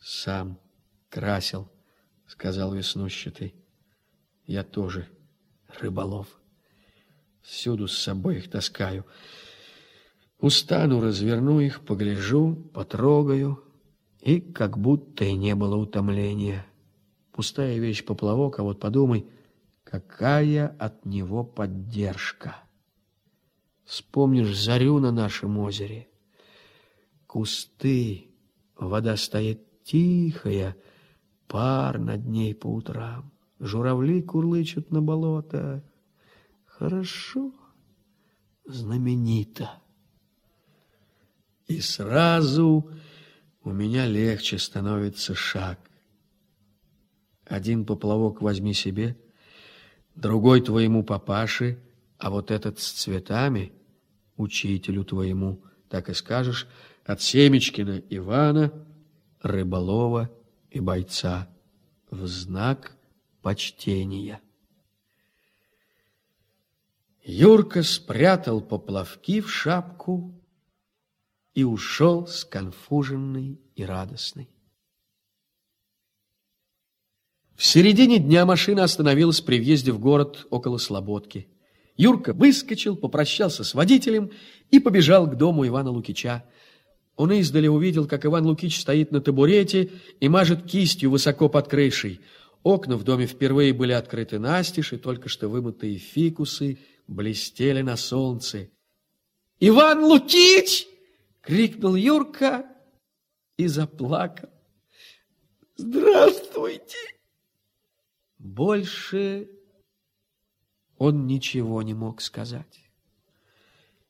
Сам красил, сказал веснущатый. Я тоже рыболов. Всюду с собой их таскаю. Устану, разверну их, погляжу, потрогаю, и как будто и не было утомления. Пустая вещь поплавок, а вот подумай, какая от него поддержка. Вспомнишь зарю на нашем озере. Кусты, вода стоит тихая, пар над ней по утрам. Журавли курлычут на болото. Хорошо, знаменито. И сразу у меня легче становится шаг. Один поплавок возьми себе, другой твоему папаше, а вот этот с цветами учителю твоему, так и скажешь, от Семечкина Ивана, рыболова и бойца в знак почтения. Юрка спрятал поплавки в шапку и ушел сконфуженный и радостный. В середине дня машина остановилась при въезде в город около Слободки. Юрка выскочил, попрощался с водителем и побежал к дому Ивана Лукича. Он издали увидел, как Иван Лукич стоит на табурете и мажет кистью высоко под крышей. Окна в доме впервые были открыты настежь, и только что вымытые фикусы блестели на солнце. «Иван Лукич!» — крикнул Юрка и заплакал. «Здравствуйте!» Больше он ничего не мог сказать.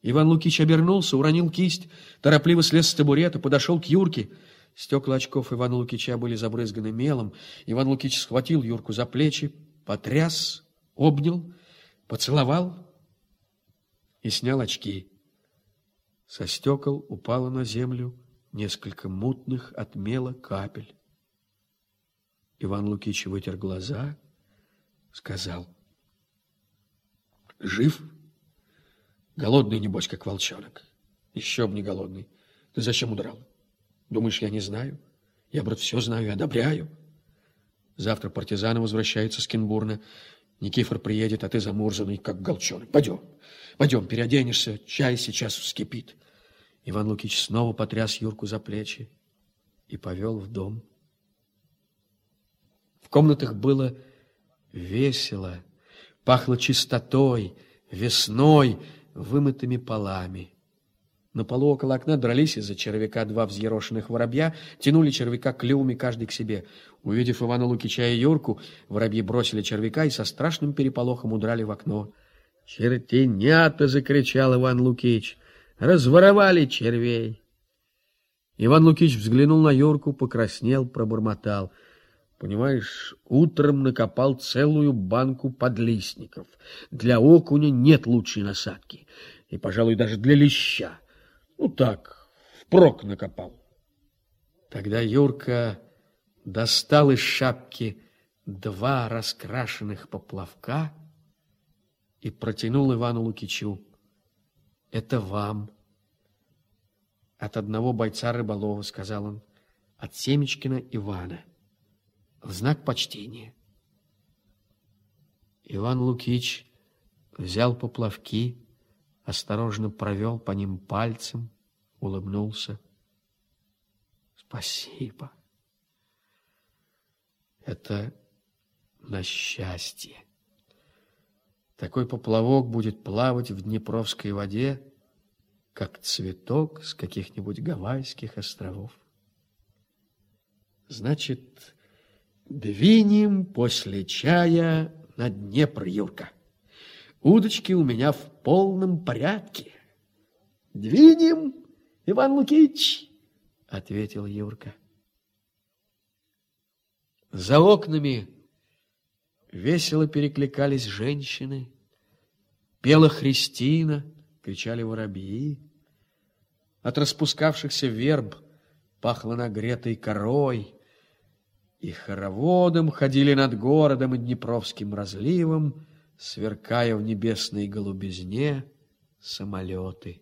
Иван Лукич обернулся, уронил кисть, торопливо слез с табурета, подошел к Юрке. Стекла очков Ивана Лукича были забрызганы мелом. Иван Лукич схватил Юрку за плечи, потряс, обнял, поцеловал и снял очки. Со стекол упало на землю несколько мутных от мела капель. Иван Лукич вытер глаза, сказал. Жив? Голодный, небось, как волчонок. Еще б не голодный. Ты зачем удрал? Думаешь, я не знаю? Я, брат, все знаю и одобряю. Завтра партизаны возвращаются с Кенбурна. Никифор приедет, а ты замурзанный, как голчонок. Пойдем, пойдем, переоденешься, чай сейчас вскипит. Иван Лукич снова потряс Юрку за плечи и повел в дом. В комнатах было весело, пахло чистотой, весной, вымытыми полами. На полу около окна дрались из-за червяка два взъерошенных воробья, тянули червяка клювами каждый к себе. Увидев Ивана Лукича и Юрку, воробьи бросили червяка и со страшным переполохом удрали в окно. «Чертенята!» — закричал Иван Лукич. «Разворовали червей!» Иван Лукич взглянул на Юрку, покраснел, пробормотал. Понимаешь, утром накопал целую банку подлистников. Для окуня нет лучшей насадки. И, пожалуй, даже для леща. Ну так, впрок накопал. Тогда Юрка достал из шапки два раскрашенных поплавка и протянул Ивану Лукичу. Это вам. От одного бойца рыболова, сказал он, от Семечкина Ивана, в знак почтения. Иван Лукич взял поплавки, осторожно провел по ним пальцем, улыбнулся. Спасибо. Это на счастье. Такой поплавок будет плавать в Днепровской воде, как цветок с каких-нибудь Гавайских островов. Значит, двинем после чая на Днепр, Юрка. Удочки у меня в полном порядке. Двинем, Иван Лукич, ответил Юрка. За окнами весело перекликались женщины. Пела Христина, кричали воробьи. От распускавшихся верб пахло нагретой корой, и хороводом ходили над городом и Днепровским разливом, сверкая в небесной голубизне самолеты.